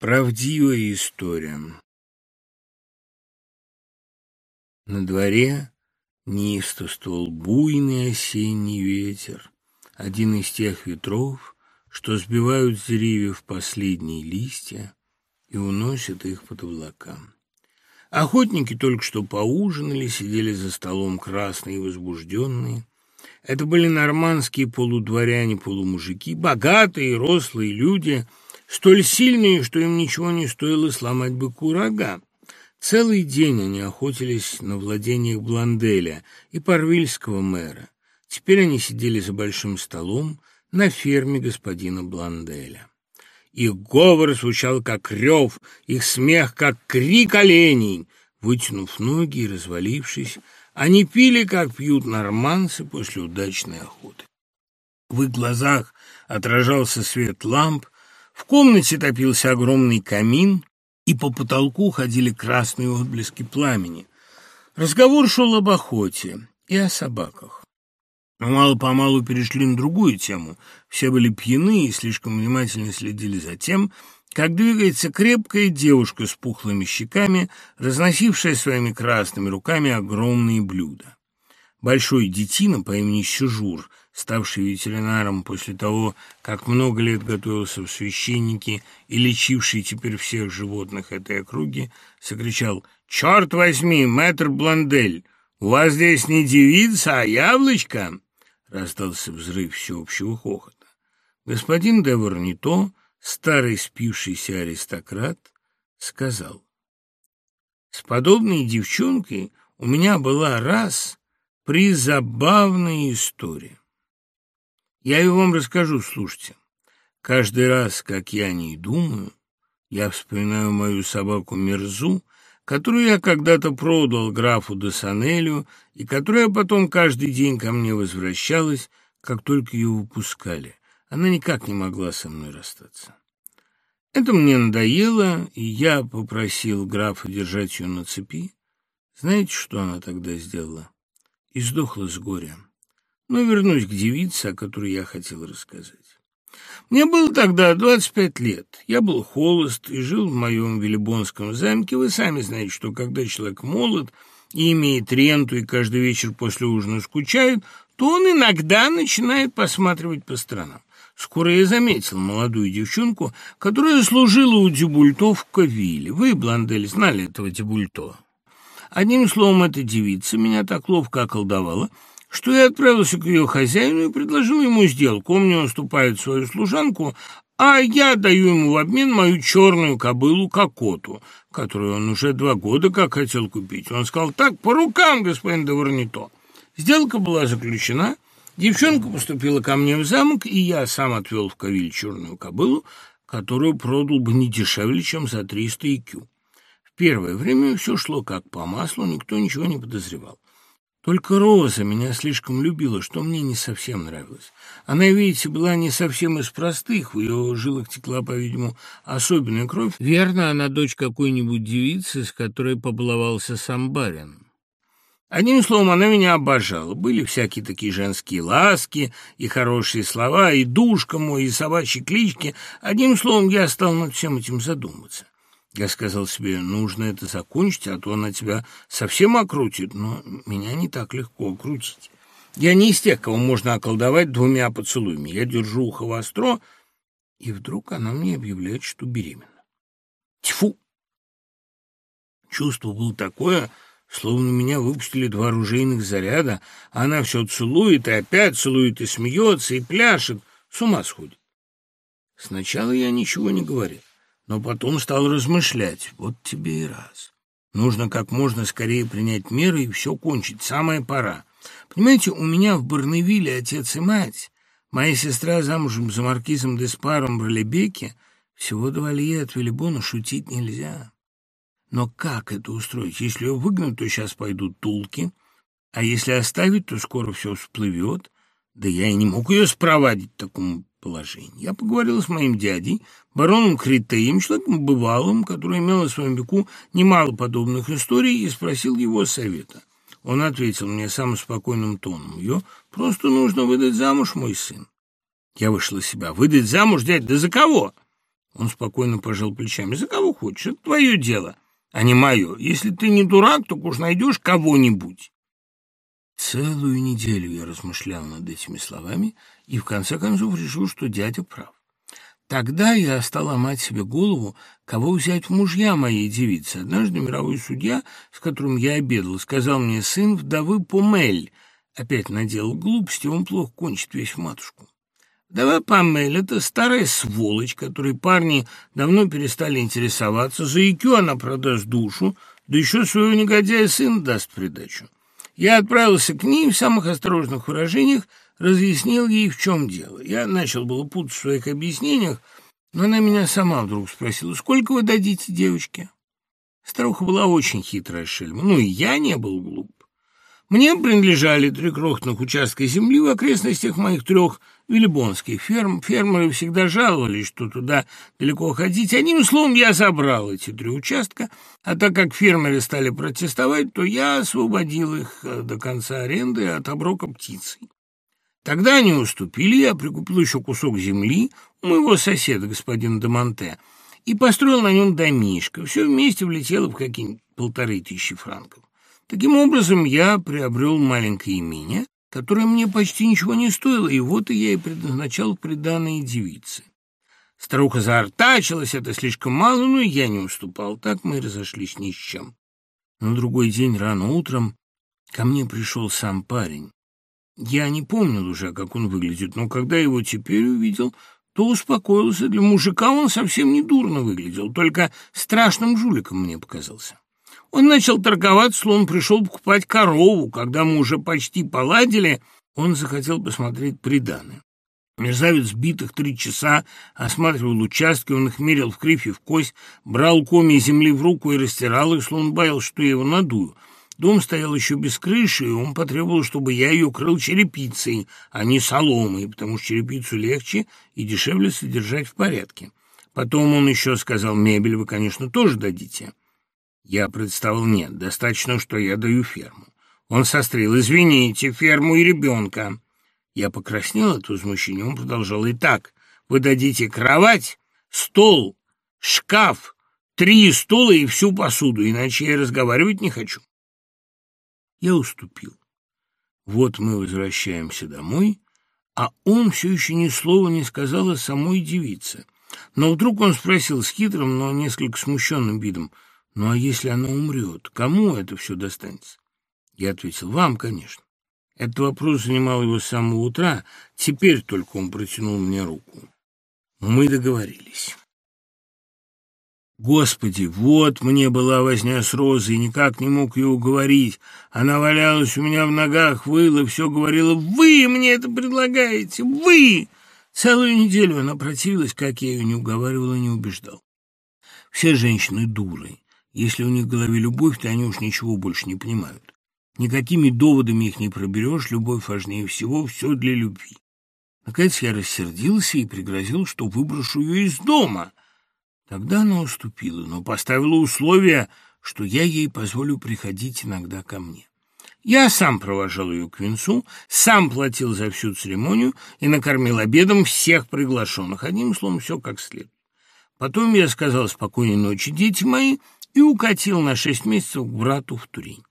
Правдивая история. На дворе неистовствовал буйный осенний ветер, один из тех ветров, что сбивают с деревьев последние листья и уносят их под облака. Охотники только что поужинали, сидели за столом красные и возбужденные. Это были нормандские полудворяне-полумужики, богатые, рослые люди — столь сильные, что им ничего не стоило сломать быку рога. Целый день они охотились на владениях Бланделя и Парвильского мэра. Теперь они сидели за большим столом на ферме господина Бланделя. Их говор звучал как рев, их смех как крик оленей. Вытянув ноги и развалившись, они пили, как пьют норманцы после удачной охоты. В их глазах отражался свет ламп, в комнате топился огромный камин, и по потолку ходили красные отблески пламени. Разговор шел об охоте и о собаках. Но мало-помалу перешли на другую тему. Все были пьяны и слишком внимательно следили за тем, как двигается крепкая девушка с пухлыми щеками, разносившая своими красными руками огромные блюда. Большой детина по имени Сюжур ставший ветеринаром после того, как много лет готовился в священники и лечивший теперь всех животных этой округи, закричал «Черт возьми, мэтр Бландель, у вас здесь не девица, а яблочко!» Раздался взрыв всеобщего хохота. Господин де Варнито, старый спившийся аристократ, сказал «С подобной девчонкой у меня была раз призабавная история. Я ее вам расскажу, слушайте. Каждый раз, как я о ней думаю, я вспоминаю мою собаку Мерзу, которую я когда-то продал графу де Санелю и которая потом каждый день ко мне возвращалась, как только ее выпускали. Она никак не могла со мной расстаться. Это мне надоело, и я попросил графа держать ее на цепи. Знаете, что она тогда сделала? И сдохла с горя. Но вернусь к девице, о которой я хотел рассказать. Мне было тогда 25 лет. Я был холост и жил в моем Велибонском замке. Вы сами знаете, что когда человек молод и имеет ренту, и каждый вечер после ужина скучает, то он иногда начинает посматривать по сторонам. Скоро я заметил молодую девчонку, которая служила у Дебульто в Кавиле. Вы, Бландель, знали этого Дебульто. Одним словом, эта девица меня так ловко околдовала, что я отправился к ее хозяину и предложил ему сделку. Он мне уступает свою служанку, а я даю ему в обмен мою черную кобылу Кокоту, которую он уже два года как хотел купить. Он сказал, так, по рукам, господин Доварнито. Сделка была заключена, девчонка поступила ко мне в замок, и я сам отвел в Кавиль черную кобылу, которую продал бы не дешевле, чем за 300 икю. В первое время все шло как по маслу, никто ничего не подозревал. Только Роза меня слишком любила, что мне не совсем нравилось. Она, видите, была не совсем из простых, в ее жилах текла, по-видимому, особенная кровь. Верно, она дочь какой-нибудь девицы, с которой побаловался сам барин. Одним словом, она меня обожала. Были всякие такие женские ласки и хорошие слова, и душка мой, и собачьи клички. Одним словом, я стал над всем этим задумываться. Я сказал себе, нужно это закончить, а то она тебя совсем окрутит, но меня не так легко окрутить. Я не из тех, кого можно околдовать двумя поцелуями. Я держу ухо востро, и вдруг она мне объявляет, что беременна. Тьфу! Чувство было такое, словно меня выпустили два оружейных заряда. Она все целует и опять целует, и смеется, и пляшет. С ума сходит. Сначала я ничего не говорил но потом стал размышлять. Вот тебе и раз. Нужно как можно скорее принять меры и все кончить. Самая пора. Понимаете, у меня в Барневиле отец и мать. Моя сестра замужем за маркизом Деспаром в Ролебеке. Всего два лье от Велибона шутить нельзя. Но как это устроить? Если ее выгнать, то сейчас пойдут тулки, а если оставить, то скоро все всплывет. Да я и не мог ее спровадить такому положении. Я поговорил с моим дядей, бароном Критеем, человеком бывалым, который имел на своем веку немало подобных историй, и спросил его совета. Он ответил мне самым спокойным тоном. «Ее просто нужно выдать замуж, мой сын». Я вышел из себя. «Выдать замуж, дядь? Да за кого?» Он спокойно пожал плечами. «За кого хочешь, это твое дело, а не мое. Если ты не дурак, то уж найдешь кого-нибудь». Целую неделю я размышлял над этими словами и в конце концов решил, что дядя прав. Тогда я стал ломать себе голову, кого взять в мужья моей девицы. Однажды мировой судья, с которым я обедал, сказал мне, сын вдовы Помель. Опять наделал глупости, он плохо кончит весь матушку. Вдова Помель — это старая сволочь, которой парни давно перестали интересоваться. За икю она продаст душу, да еще своего негодяя сына даст придачу. Я отправился к ней в самых осторожных выражениях, разъяснил ей, в чем дело. Я начал было путать в своих объяснениях, но она меня сама вдруг спросила, сколько вы дадите девочке? Старуха была очень хитрая шельма, ну и я не был глуп. Мне принадлежали три крохотных участка земли в окрестностях моих трех виллибонских ферм. Фермеры всегда жаловались, что туда далеко ходить. Одним словом, я забрал эти три участка, а так как фермеры стали протестовать, то я освободил их э, до конца аренды от оброка птицей. Тогда они уступили, я прикупил еще кусок земли у моего соседа, господина Демонте, и построил на нем домишко. Все вместе влетело в какие-нибудь полторы тысячи франков. Таким образом, я приобрел маленькое имение, которое мне почти ничего не стоило, и вот и я и предназначал приданные девицы. Старуха заортачилась, это слишком мало, но я не уступал. Так мы разошлись ни с чем. На другой день рано утром ко мне пришел сам парень. Я не помнил уже, как он выглядит, но когда его теперь увидел, то успокоился. Для мужика он совсем не дурно выглядел, только страшным жуликом мне показался. Он начал торговать, словно пришел покупать корову. Когда мы уже почти поладили, он захотел посмотреть приданы. Мерзавец битых три часа осматривал участки, он их мерил в кривь и в кость, брал коми земли в руку и растирал их, словно боялся, что я его надую — Дом стоял еще без крыши, и он потребовал, чтобы я ее крыл черепицей, а не соломой, потому что черепицу легче и дешевле содержать в порядке. Потом он еще сказал, мебель вы, конечно, тоже дадите. Я представил, нет, достаточно, что я даю ферму. Он сострил, извините, ферму и ребенка. Я покраснел от возмущения, он продолжал, итак, вы дадите кровать, стол, шкаф, три стула и всю посуду, иначе я разговаривать не хочу. Я уступил. Вот мы возвращаемся домой, а он все еще ни слова не сказал о самой девице. Но вдруг он спросил с хитрым, но несколько смущенным видом, «Ну а если она умрет, кому это все достанется?» Я ответил, «Вам, конечно». Этот вопрос занимал его с самого утра, теперь только он протянул мне руку. Мы договорились. Господи, вот мне была возня с Розой, никак не мог ее уговорить. Она валялась у меня в ногах, выла, все говорила «Вы мне это предлагаете! Вы!» Целую неделю она противилась, как я ее не уговаривал и не убеждал. Все женщины дуры. Если у них в голове любовь, то они уж ничего больше не понимают. Никакими доводами их не проберешь, любовь важнее всего, все для любви. Наконец я рассердился и пригрозил, что выброшу ее из дома — Тогда она уступила, но поставила условие, что я ей позволю приходить иногда ко мне. Я сам провожал ее к венцу, сам платил за всю церемонию и накормил обедом всех приглашенных. Одним словом, все как следует. Потом я сказал «спокойной ночи, дети мои» и укатил на шесть месяцев к брату в Турень.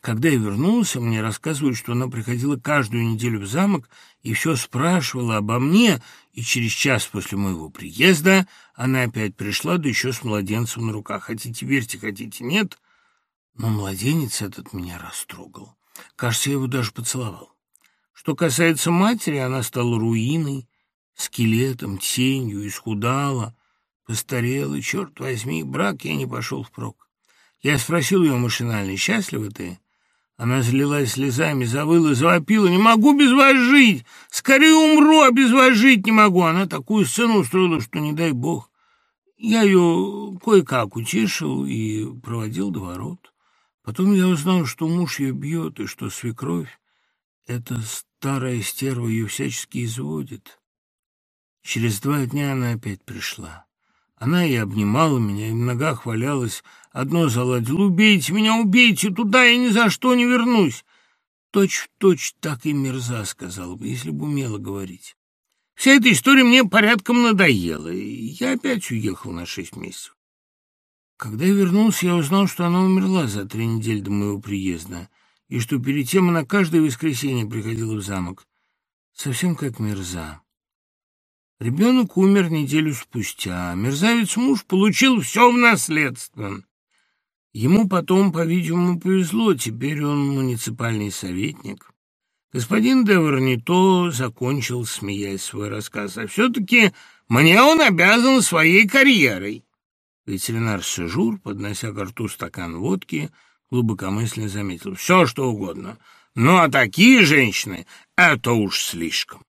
Когда я вернулся, мне рассказывают, что она приходила каждую неделю в замок и все спрашивала обо мне, и через час после моего приезда она опять пришла, да еще с младенцем на руках. Хотите верьте, хотите нет, но младенец этот меня растрогал. Кажется, я его даже поцеловал. Что касается матери, она стала руиной, скелетом, тенью, исхудала, постарела. Черт возьми, брак я не пошел впрок. Я спросил ее машинально, счастлива ты? Она залилась слезами, завыла, завопила. «Не могу без вас жить! Скорее умру, а без вас жить не могу!» Она такую сцену устроила, что не дай бог. Я ее кое-как утешил и проводил до ворот. Потом я узнал, что муж ее бьет, и что свекровь, эта старая стерва, ее всячески изводит. Через два дня она опять пришла. Она и обнимала меня, и в ногах валялась, одно заладила. «Убейте меня, убейте! Туда я ни за что не вернусь!» Точь в точь так и мерза сказала бы, если бы умела говорить. Вся эта история мне порядком надоела, и я опять уехал на шесть месяцев. Когда я вернулся, я узнал, что она умерла за три недели до моего приезда, и что перед тем она каждое воскресенье приходила в замок, совсем как Мирза. Ребенок умер неделю спустя. Мерзавец-муж получил все в наследство. Ему потом, по-видимому, повезло, теперь он муниципальный советник. Господин Девернито закончил, смеясь свой рассказ, а все-таки мне он обязан своей карьерой. Ветеринар Сежур, поднося к рту стакан водки, глубокомысленно заметил. Все, что угодно. А такие женщины — это уж слишком.